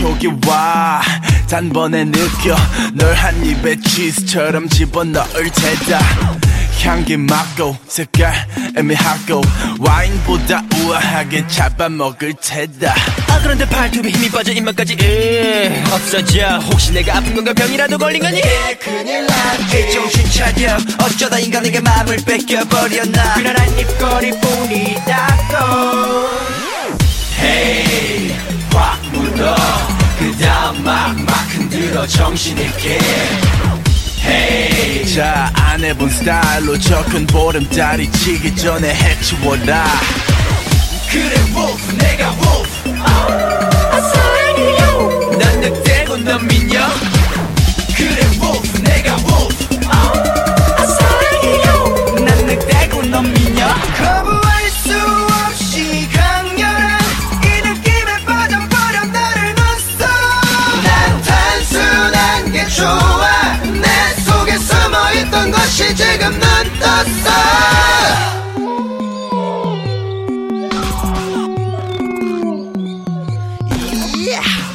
촉이 와. 단번에 느껴. 널 한 입에 치즈처럼 집어넣을 테다. 향기 맡고 색깔 애매하고 와인보다 우아하게 잡아먹을 테다. 아 그런데 발톱에 힘이 빠져 입맛까지 에 없어져. 혹시 내가 아픈 건가 병이라도 걸린 거니? 큰일 났지. 정신 차려 어쩌다 인간에게 마음을 뺏겨버렸나. 그날 한 입거리 뿐이다고 막막 흔들어 정신있게. 헤이 자안 해본 스타일로 저큰 보름달이 치기 전에 해치워라. 그래 wolf 내가 wolf. 난 것이 지금 눈 떴어.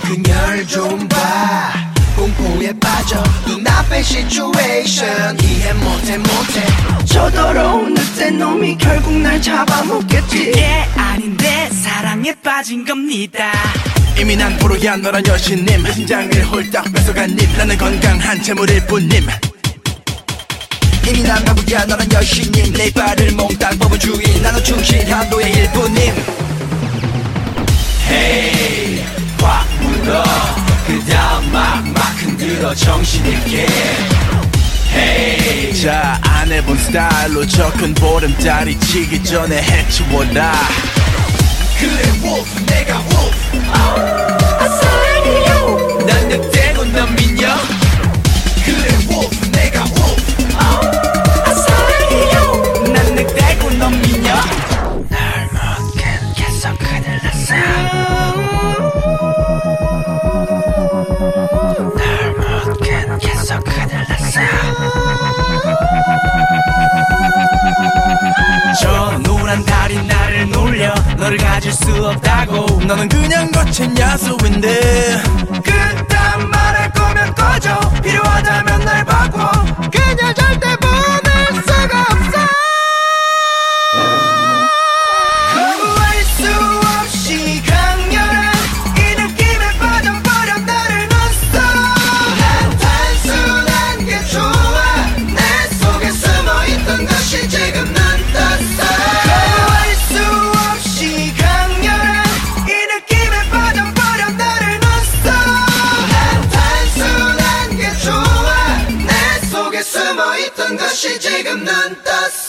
그녀를 좀봐. 공포에 빠져. 눈앞의 시츄에이션 이해 못해 못해. 저 더러운 늑대 놈이 결국 날 잡아먹겠지. 그게 아닌데 사랑에 빠진 겁니다. 이미 난 포로야 너란 여신님. 심장을 홀딱 뺏어간 님 나는 건강한 재물일 뿐님 이미 난 바보야. 너란 여신님 내 발을 몽땅 뽑은 주인. 나는 충실한 노예 일뿐님 헤이 확 묻어 그 다음 막막 흔들어 정신있게 헤이 자안 해본 스타일로 저큰 보름달이 치기 전에 해치워라. 그래 wolf 내가 wolf 수 없다고. 너는 그냥 거친 야수인데. 그딴 말할 거면 꺼져. 필요하다면 날 바꿔 숨어있던 것이 지금 눈 떴어